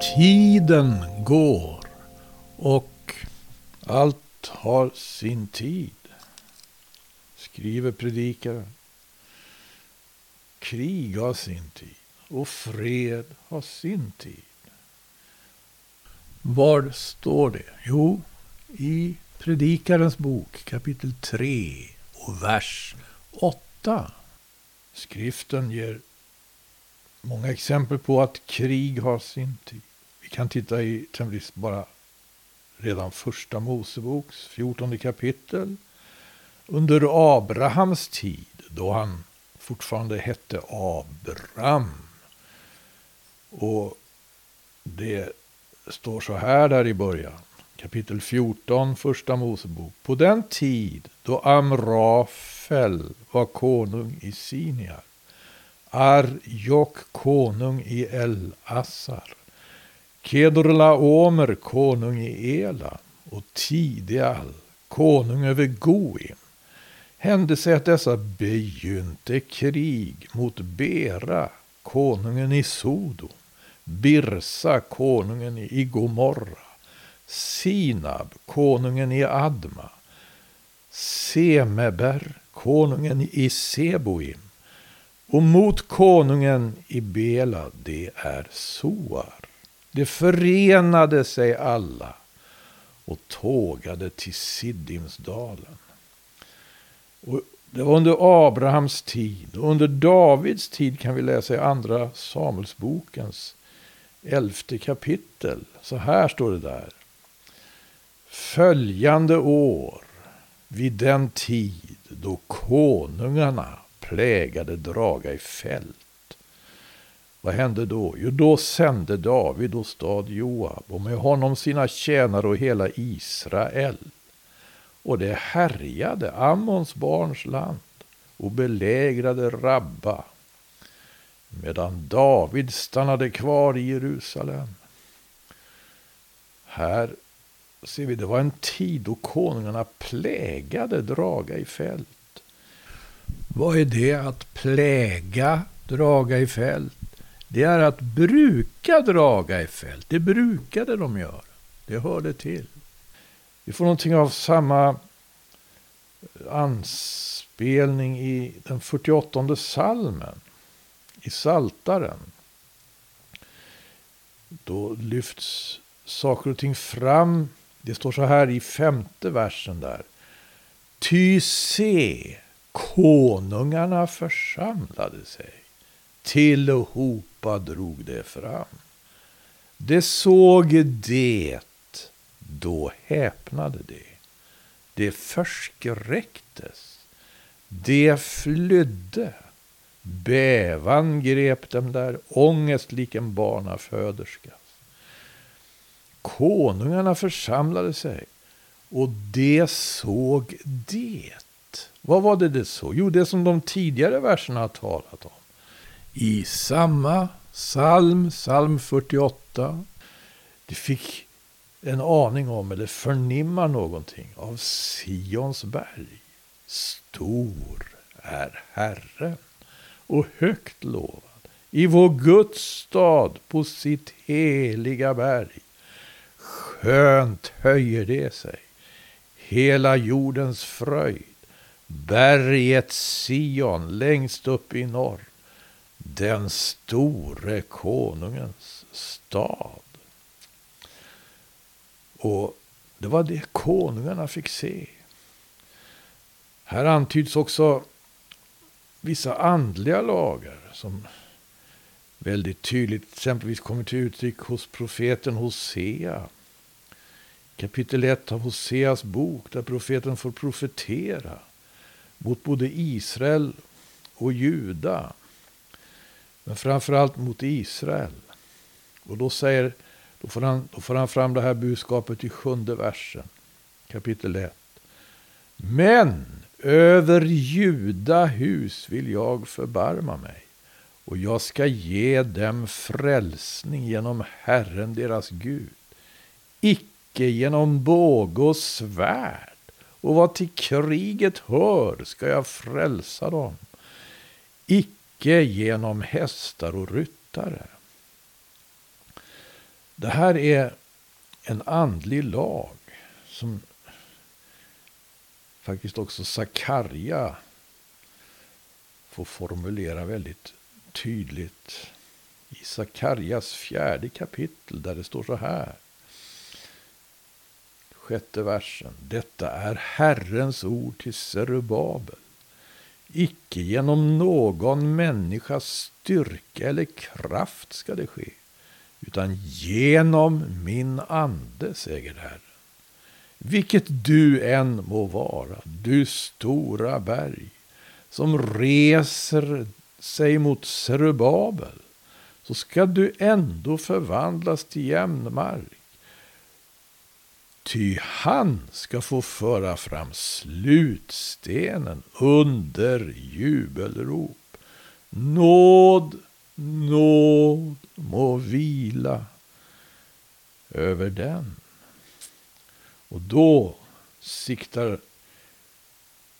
Tiden går och allt har sin tid. Skriver predikaren. Krig har sin tid och fred har sin tid. Var står det? Jo, i Predikarens bok kapitel 3 och vers 8. Skriften ger många exempel på att krig har sin tid. Vi kan titta i exempelvis bara redan första Moseboks 14 kapitel. Under Abrahams tid, då han fortfarande hette Abram. Och det står så här där i början. Kapitel 14, första Mosebok. På den tid då Amrafel var konung i Siniar. Arjok konung i El-Assar. Kedorlaomer konung i Ela och Tideal konung över Goim. Hände sig att dessa begynte krig mot Bera, konungen i Sodom, Birsa, konungen i Gomorra, Sinab, konungen i Adma, Semeber, konungen i Seboim och mot konungen i Bela, det är Soar. Det förenade sig alla och tågade till Siddimsdalen. Och det var under Abrahams tid. Och under Davids tid kan vi läsa i andra Samuelsbokens elfte kapitel. Så här står det där. Följande år, vid den tid då konungarna plägade draga i fält. Vad hände då? Jo, då sände David och stad Joab och med honom sina tjänare och hela Israel. Och det härjade Ammons barns land och belägrade Rabba. Medan David stannade kvar i Jerusalem. Här ser vi, det var en tid då konungarna plägade draga i fält. Vad är det att pläga, draga i fält? Det är att bruka draga i fält. Det brukade de göra. Det hörde till. Vi får någonting av samma eh, anspelning i den 48 salmen. I Saltaren. Då lyfts saker och ting fram. Det står så här i femte versen där. Ty se, konungarna församlade sig. Tillhopa drog det fram. Det såg det, då häpnade det. Det förskräcktes. Det flydde. Bävan grep dem där, ångest lik en barnaföderskas. Konungarna församlade sig och det såg det. Vad var det det så? Jo, det som de tidigare verserna har talat om. I samma psalm, psalm 48. du fick en aning om, eller förnimma någonting av Sions berg. Stor är Herren och högt lovad i vår Guds stad på sitt heliga berg. Skönt höjer det sig, hela jordens fröjd. Berget Sion längst upp i norr. Den store konungens stad. Och det var det konungarna fick se. Här antyds också vissa andliga lagar som väldigt tydligt exempelvis kommer till uttryck hos profeten Hosea. Kapitel 1 av Hoseas bok där profeten får profetera mot både Israel och Juda. Men framförallt mot Israel. Och då, säger, då, får han, då får han fram det här budskapet i sjunde versen, kapitel 1. Men över Juda hus vill jag förbarma mig och jag ska ge dem frälsning genom Herren deras Gud. Icke genom båge och svärd och vad till kriget hör ska jag frälsa dem. Icke genom hästar och ryttare. Det här är en andlig lag som faktiskt också Sakarja får formulera väldigt tydligt i Sakarjas fjärde kapitel där det står så här. Sjätte versen. Detta är Herrens ord till Zerubabel. Icke genom någon människas styrka eller kraft ska det ske, utan genom min ande, säger Herren. Vilket du än må vara, du stora berg, som reser sig mot Zerubabel, så ska du ändå förvandlas till jämn mark. Ty han ska få föra fram slutstenen under jubelrop. Nåd, nåd må vila över den. Och då siktar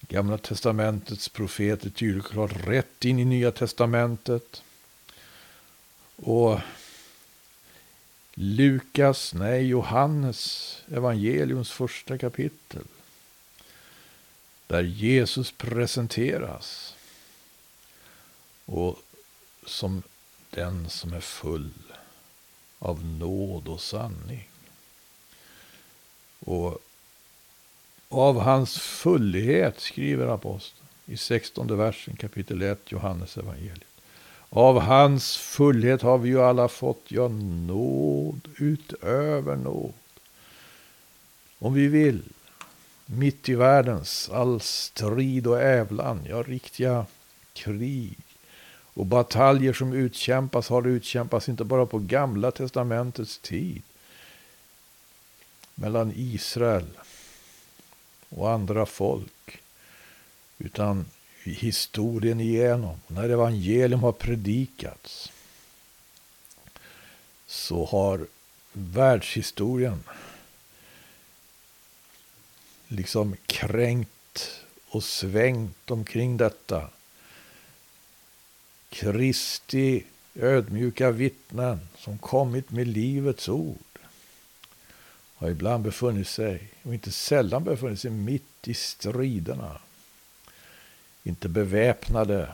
Gamla testamentets profeter tydligt klart rätt in i Nya testamentet. Och Lukas, nej Johannes evangeliums första kapitel. Där Jesus presenteras. Och som den som är full av nåd och sanning. Och av hans fullhet, skriver aposteln i 16 versen kapitel 1 Johannes evangeliet. Av hans fullhet har vi ju alla fått, ja, nåd utöver nåd. Om vi vill, mitt i världens all strid och ävlan, ja, riktiga krig och bataljer som utkämpas har utkämpats inte bara på gamla testamentets tid mellan Israel och andra folk. Utan historien igenom, när evangelium har predikats, så har världshistorien liksom kränkt och svängt omkring detta. Kristi ödmjuka vittnen som kommit med livets ord har ibland befunnit sig, och inte sällan befunnit sig, mitt i striderna. Inte beväpnade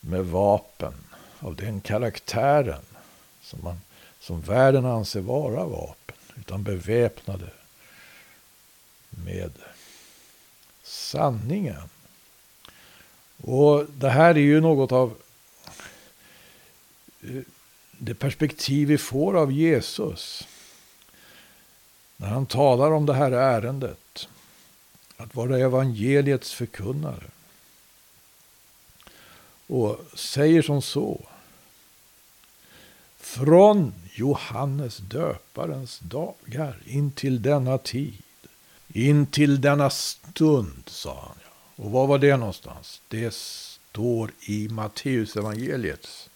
med vapen av den karaktären som, man, som världen anser vara vapen, utan beväpnade med sanningen. Och det här är ju något av eh, det perspektiv vi får av Jesus. När han talar om det här ärendet, att vara evangeliets förkunnare. Och säger som så. Från Johannes döparens dagar in till denna tid. In till denna stund, sa han. Och var var det någonstans? Det står i Matteus evangeliets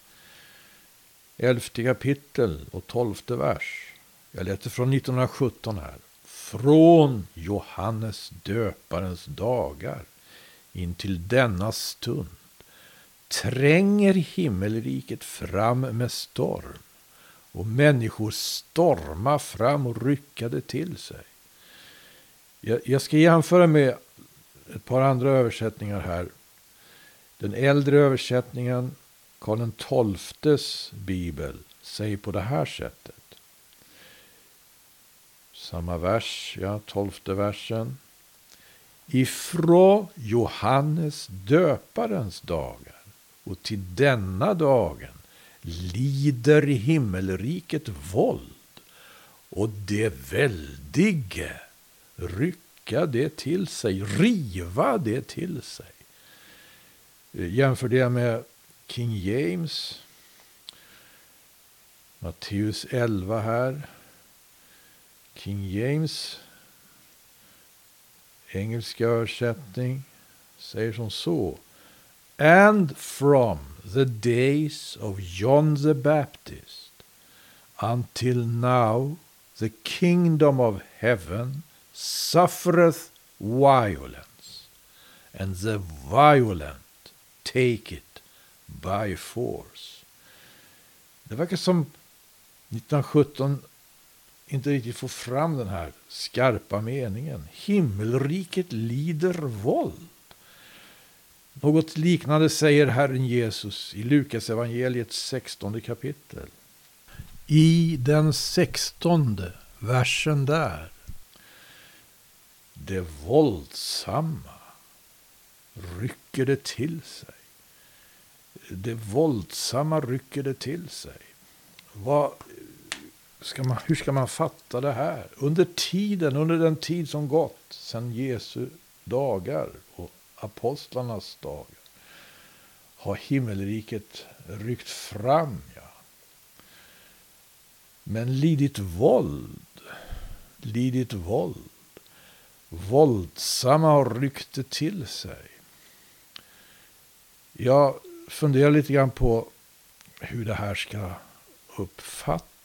elfte kapitel och tolfte vers. Jag läser från 1917 här. Från Johannes döparens dagar in till denna stund tränger himmelriket fram med storm och människor stormar fram och ryckade till sig. Jag, jag ska jämföra med ett par andra översättningar här. Den äldre översättningen, Karl XIIs bibel, säger på det här sättet. Samma vers, ja, tolfte versen. Ifrån Johannes döparens dagar och till denna dagen lider himmelriket våld och det väldige rycka det till sig, riva det till sig. Eh, jämför det med King James, Matteus 11 här. King James engelska översättning säger som så. And from the days of John the Baptist until now the kingdom of heaven suffereth violence and the violent take it by force. Det verkar som 1917 inte riktigt får fram den här skarpa meningen. Himmelriket lider våld. Något liknande säger Herren Jesus i Lukas evangeliets 16 kapitel. I den sextonde versen där. Det våldsamma rycker det till sig. Det våldsamma rycker det till sig. Vad ska man, hur ska man fatta det här? Under tiden, under den tid som gått sedan Jesu dagar och apostlarnas dagar har himmelriket ryckt fram. Ja. Men lidit våld, lidit våld. Våldsamma har ryckt det till sig. Jag funderar lite grann på hur det här ska uppfattas.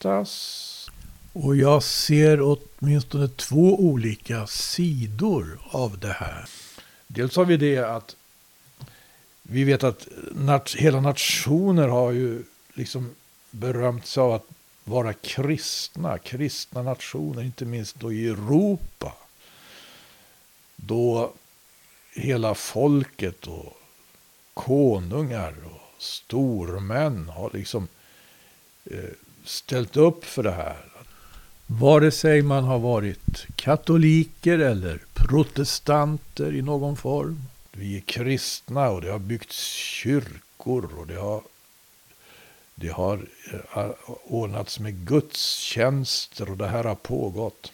Och jag ser åtminstone två olika sidor av det här. Dels har vi det att vi vet att nat hela nationer har ju liksom berömt sig av att vara kristna, kristna nationer, inte minst då i Europa. Då hela folket och konungar och stormän har liksom eh, ställt upp för det här. Vare sig man har varit katoliker eller protestanter i någon form. Vi är kristna och det har byggts kyrkor och det har, det har eh, ordnats med gudstjänster och det här har pågått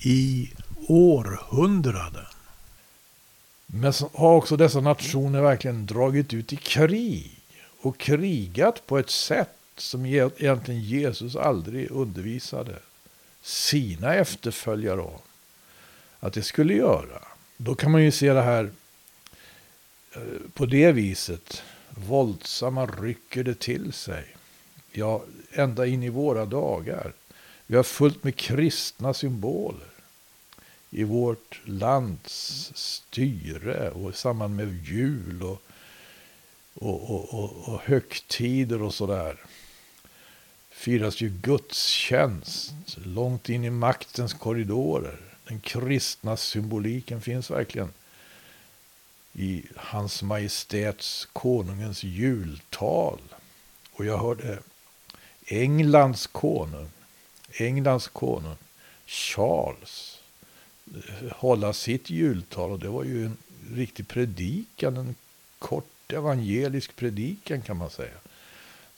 i århundraden. Men har också dessa nationer verkligen dragit ut i krig och krigat på ett sätt som e- egentligen Jesus aldrig undervisade sina efterföljare om att det skulle göra. Då kan man ju se det här eh, på det viset. Våldsamma rycker det till sig. Ja, ända in i våra dagar. Vi har fullt med kristna symboler i vårt lands styre och i samband med jul och, och, och, och, och högtider och sådär firas ju gudstjänst långt in i maktens korridorer. Den kristna symboliken finns verkligen i hans majestäts konungens jultal. Och jag hörde Englands konung, Englands konung Charles eh, hålla sitt jultal. Och det var ju en riktig predikan, en kort evangelisk predikan kan man säga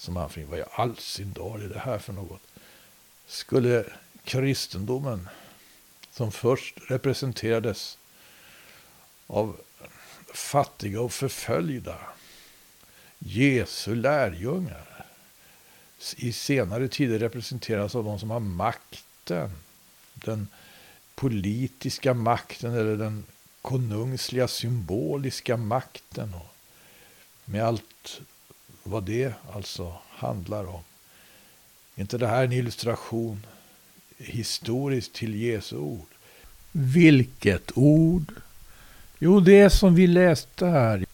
som han. Vad i all sin dag är det här för något? Skulle kristendomen, som först representerades av fattiga och förföljda, Jesu lärjungar, i senare tider representeras av de som har makten, den politiska makten eller den konungsliga symboliska makten. Och med allt vad det alltså handlar om. Är inte det här en illustration historiskt till Jesu ord? Vilket ord? Jo, det som vi läste här.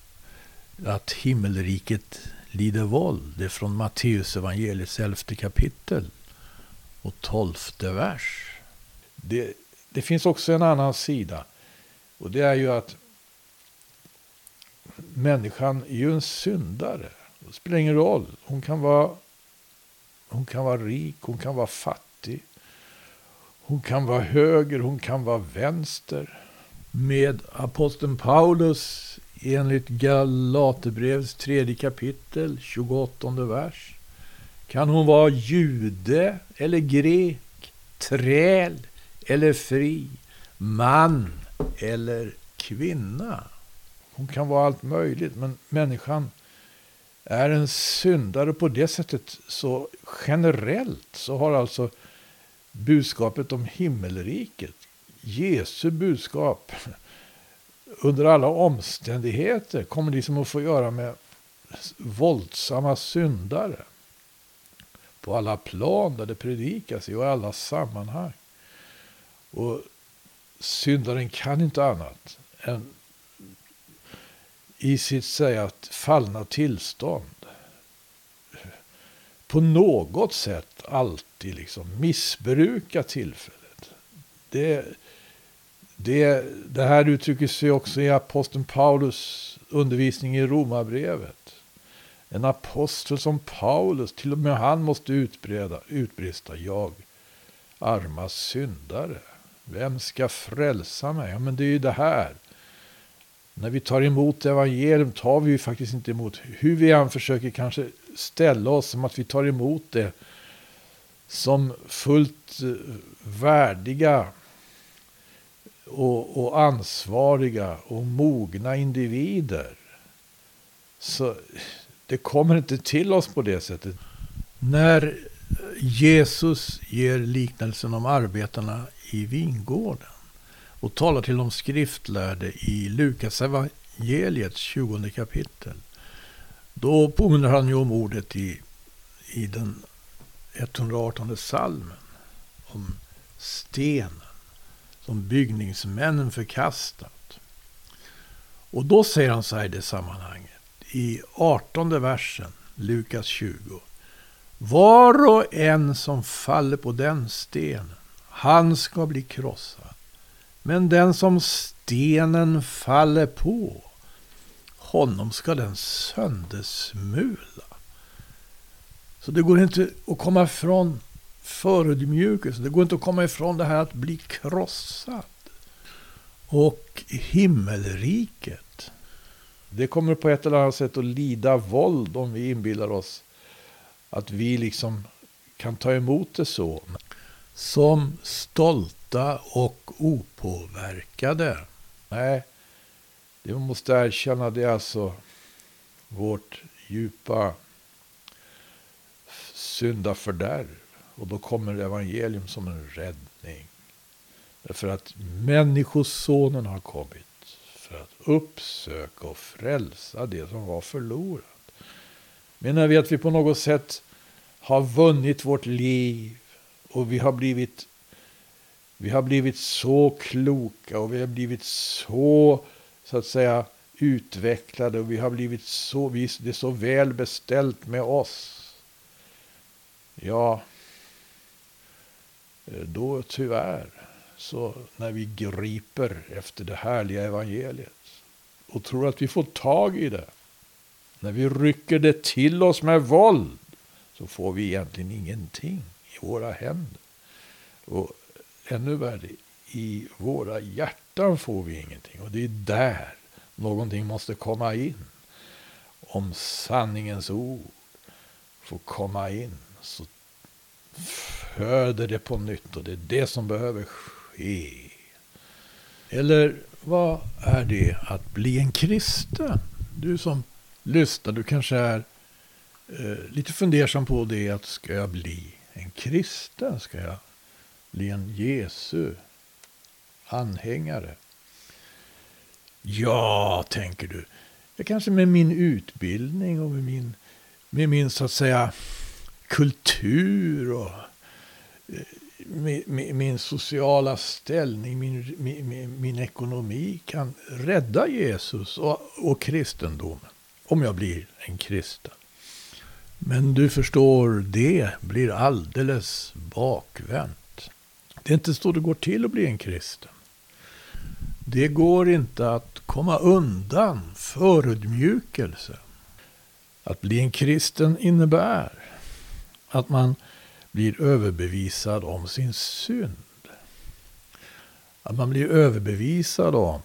Att himmelriket lider våld. Det är från Matteus evangeliets elfte kapitel och tolfte vers. Det, det finns också en annan sida. Och det är ju att människan är ju en syndare. Det spelar ingen roll. Hon kan vara, hon kan vara rik, hon kan vara fattig. Hon kan vara höger, hon kan vara vänster. Med aposteln Paulus enligt Galaterbrevets tredje kapitel, 28 vers. Kan hon vara jude eller grek, träl eller fri, man eller kvinna. Hon kan vara allt möjligt, men människan är en syndare på det sättet så generellt så har alltså budskapet om himmelriket, Jesu budskap, under alla omständigheter kommer liksom att få göra med våldsamma syndare. På alla plan där det predikas i och i alla sammanhang. Och syndaren kan inte annat än i sitt säga fallna tillstånd på något sätt alltid liksom missbruka tillfället. Det, det, det här uttrycker sig också i aposteln Paulus undervisning i Romarbrevet. En apostel som Paulus, till och med han måste utbreda, utbrista jag, arma syndare. Vem ska frälsa mig? Ja, men det är ju det här. När vi tar emot evangelium tar vi ju faktiskt inte emot, hur vi än försöker kanske ställa oss som att vi tar emot det som fullt eh, värdiga och, och ansvariga och mogna individer. Så det kommer inte till oss på det sättet. När Jesus ger liknelsen om arbetarna i vingården och talar till de skriftlärde i Lukas evangeliets 20 kapitel. Då påminner han ju om ordet i, i den 118 salmen om stenen som byggningsmännen förkastat. Och då säger han så här i det sammanhanget. I 18 versen, Lukas 20. Var och en som faller på den stenen, han ska bli krossad. Men den som stenen faller på, honom ska den söndersmula. Så det går inte att komma ifrån förödmjukelse. Det går inte att komma ifrån det här att bli krossad. Och himmelriket. Det kommer på ett eller annat sätt att lida våld om vi inbillar oss att vi liksom kan ta emot det så. Som stolta och opåverkade. Nej, det måste erkänna det är alltså vårt djupa syndafördärv. Och då kommer evangelium som en räddning. Därför att Människosonen har kommit för att uppsöka och frälsa det som var förlorat. Menar vi att vi på något sätt har vunnit vårt liv och vi har blivit vi har blivit så kloka och vi har blivit så, så att säga, utvecklade och vi har blivit så, det är så väl beställt med oss. Ja, då tyvärr, så när vi griper efter det härliga evangeliet och tror att vi får tag i det, när vi rycker det till oss med våld, så får vi egentligen ingenting i våra händer. Och ännu värre, i våra hjärtan får vi ingenting. Och det är där någonting måste komma in. Om sanningens ord får komma in så föder det på nytt och det är det som behöver ske. Eller vad är det att bli en kristen? Du som lyssnar, du kanske är eh, lite fundersam på det att ska jag bli en kristen? Ska jag bli en Jesu anhängare? Ja, tänker du. Jag kanske med min utbildning och med min, med min så att säga kultur och eh, min, min, sociala ställning, min, min, min, ekonomi kan rädda Jesus och, och kristendomen. Om jag blir en kristen. Men du förstår, det blir alldeles bakvänt. Det är inte så det går till att bli en kristen. Det går inte att komma undan förödmjukelse. Att bli en kristen innebär att man blir överbevisad om sin synd. Att man blir överbevisad om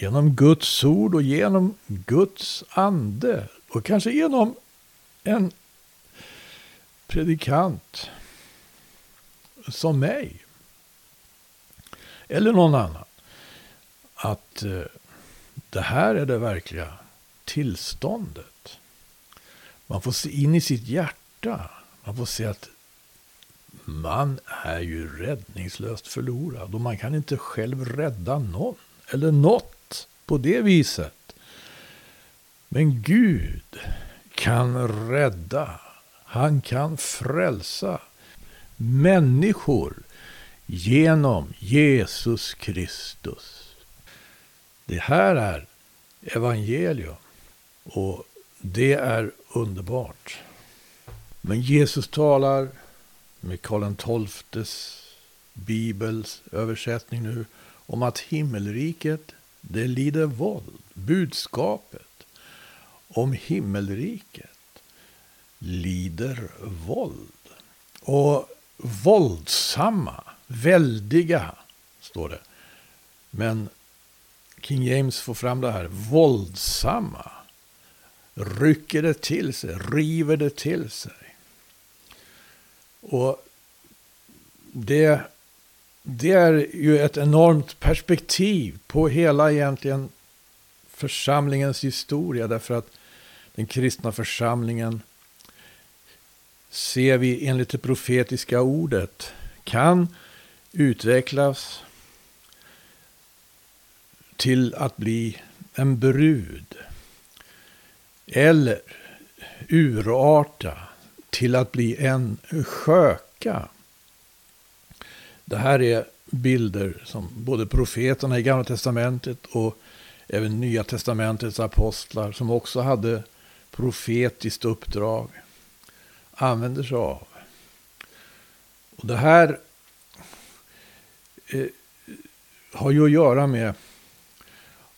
genom Guds ord och genom Guds ande. Och kanske genom en predikant som mig. Eller någon annan. Att eh, det här är det verkliga tillståndet. Man får se in i sitt hjärta. Man får se att man är ju räddningslöst förlorad och man kan inte själv rädda någon eller något på det viset. Men Gud kan rädda. Han kan frälsa människor genom Jesus Kristus. Det här är evangelium och det är underbart. Men Jesus talar med Karl XIIs bibels översättning nu om att himmelriket det lider våld. Budskapet om himmelriket lider våld. Och våldsamma, väldiga, står det. Men King James får fram det här, våldsamma. Rycker det till sig, river det till sig. Och det, det är ju ett enormt perspektiv på hela egentligen församlingens historia. Därför att den kristna församlingen ser vi enligt det profetiska ordet kan utvecklas till att bli en brud. Eller urarta till att bli en sköka. Det här är bilder som både profeterna i Gamla Testamentet och även Nya Testamentets apostlar som också hade profetiskt uppdrag använder sig av. Och det här eh, har ju att göra med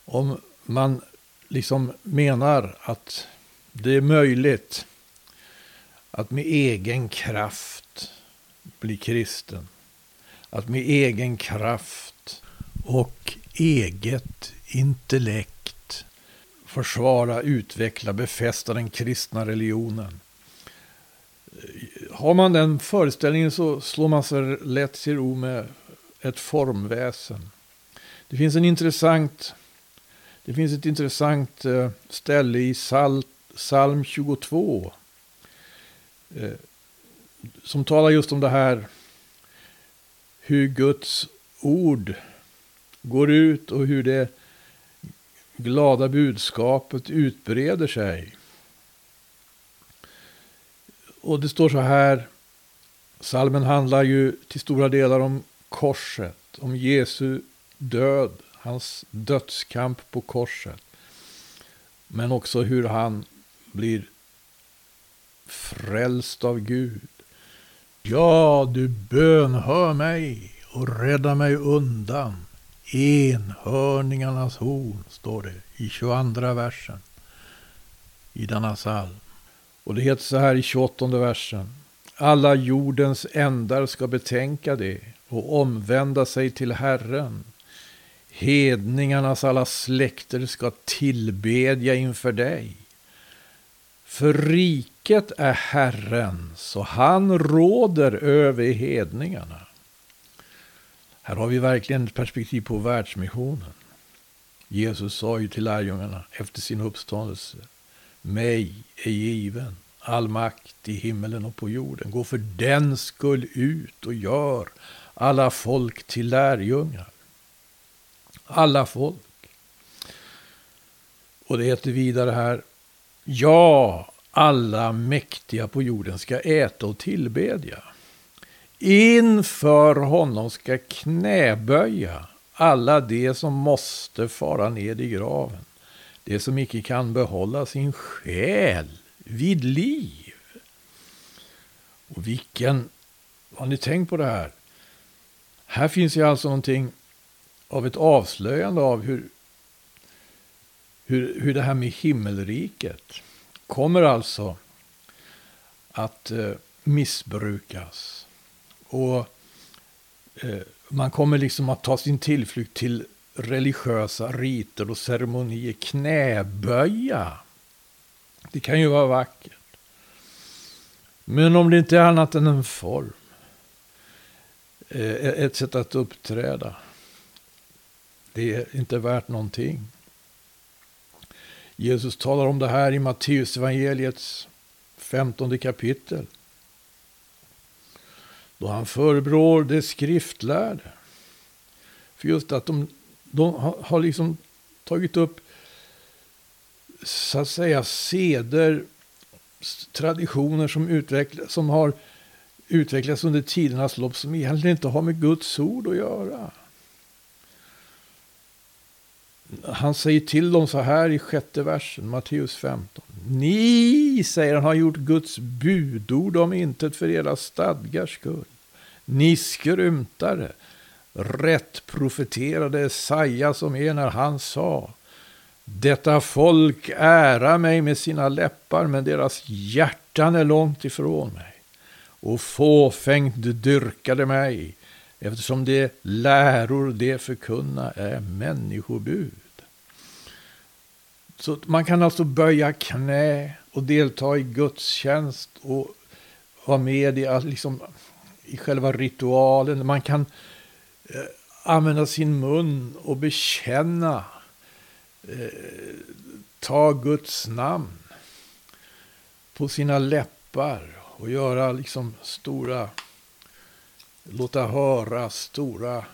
om man liksom menar att det är möjligt att med egen kraft bli kristen. Att med egen kraft och eget intellekt försvara, utveckla, befästa den kristna religionen. Har man den föreställningen så slår man sig lätt till ro med ett formväsen. Det finns en intressant det finns ett intressant eh, ställe i psalm 22. Eh, som talar just om det här. Hur Guds ord går ut och hur det glada budskapet utbreder sig. Och det står så här. Salmen handlar ju till stora delar om korset, om Jesu död hans dödskamp på korset. Men också hur han blir frälst av Gud. Ja, du bönhör mig och rädda mig undan enhörningarnas horn, står det i 22 versen i denna psalm. Och det heter så här i 28 versen. Alla jordens ändar ska betänka det och omvända sig till Herren Hedningarnas alla släkter ska tillbedja inför dig. För riket är Herrens och han råder över hedningarna. Här har vi verkligen ett perspektiv på världsmissionen. Jesus sa ju till lärjungarna efter sin uppståndelse. Mig är given all makt i himmelen och på jorden. Gå för den skull ut och gör alla folk till lärjungar alla folk. Och det heter vidare här. Ja, alla mäktiga på jorden ska äta och tillbedja. Inför honom ska knäböja alla de som måste fara ned i graven. Det som icke kan behålla sin själ vid liv. Och vilken, har ni tänkt på det här? Här finns ju alltså någonting av ett avslöjande av hur, hur, hur det här med himmelriket kommer alltså att eh, missbrukas. Och eh, man kommer liksom att ta sin tillflykt till religiösa riter och ceremonier, knäböja. Det kan ju vara vackert. Men om det inte är annat än en form, eh, ett sätt att uppträda, det är inte värt någonting. Jesus talar om det här i Matteus evangeliets femtonde kapitel. Då han förebrår det skriftlärde. För just att de, de har liksom tagit upp så att säga seder, traditioner som, utvecklas, som har utvecklats under tidernas lopp som egentligen inte har med Guds ord att göra han säger till dem så här i sjätte versen, Matteus 15. Ni, säger han, har gjort Guds budord om intet för era stadgars skull. Ni skrymtare, rätt profeterade Esaja som är när han sa Detta folk ära mig med sina läppar, men deras hjärtan är långt ifrån mig. Och fåfängt dyrkade mig, eftersom de läror de förkunna är människobud. Så man kan alltså böja knä och delta i gudstjänst och vara med i, liksom, i själva ritualen. Man kan eh, använda sin mun och bekänna, eh, ta Guds namn på sina läppar och göra liksom stora, låta höra stora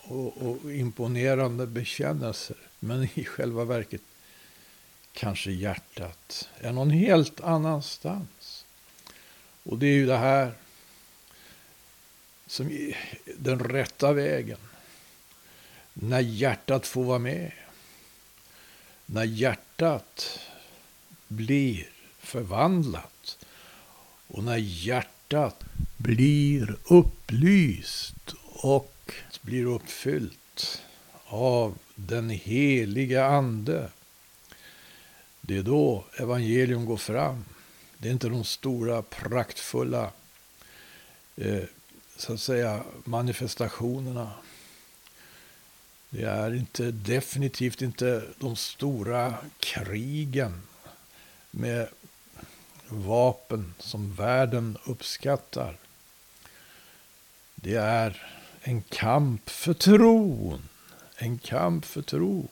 och, och imponerande bekännelser. Men i själva verket kanske hjärtat är någon helt annanstans. Och det är ju det här som är den rätta vägen. När hjärtat får vara med. När hjärtat blir förvandlat. Och när hjärtat blir upplyst och blir uppfyllt av den heliga ande det är då evangelium går fram. Det är inte de stora praktfulla eh, så att säga manifestationerna. Det är inte, definitivt inte de stora krigen med vapen som världen uppskattar. Det är en kamp för tron. En kamp för tron.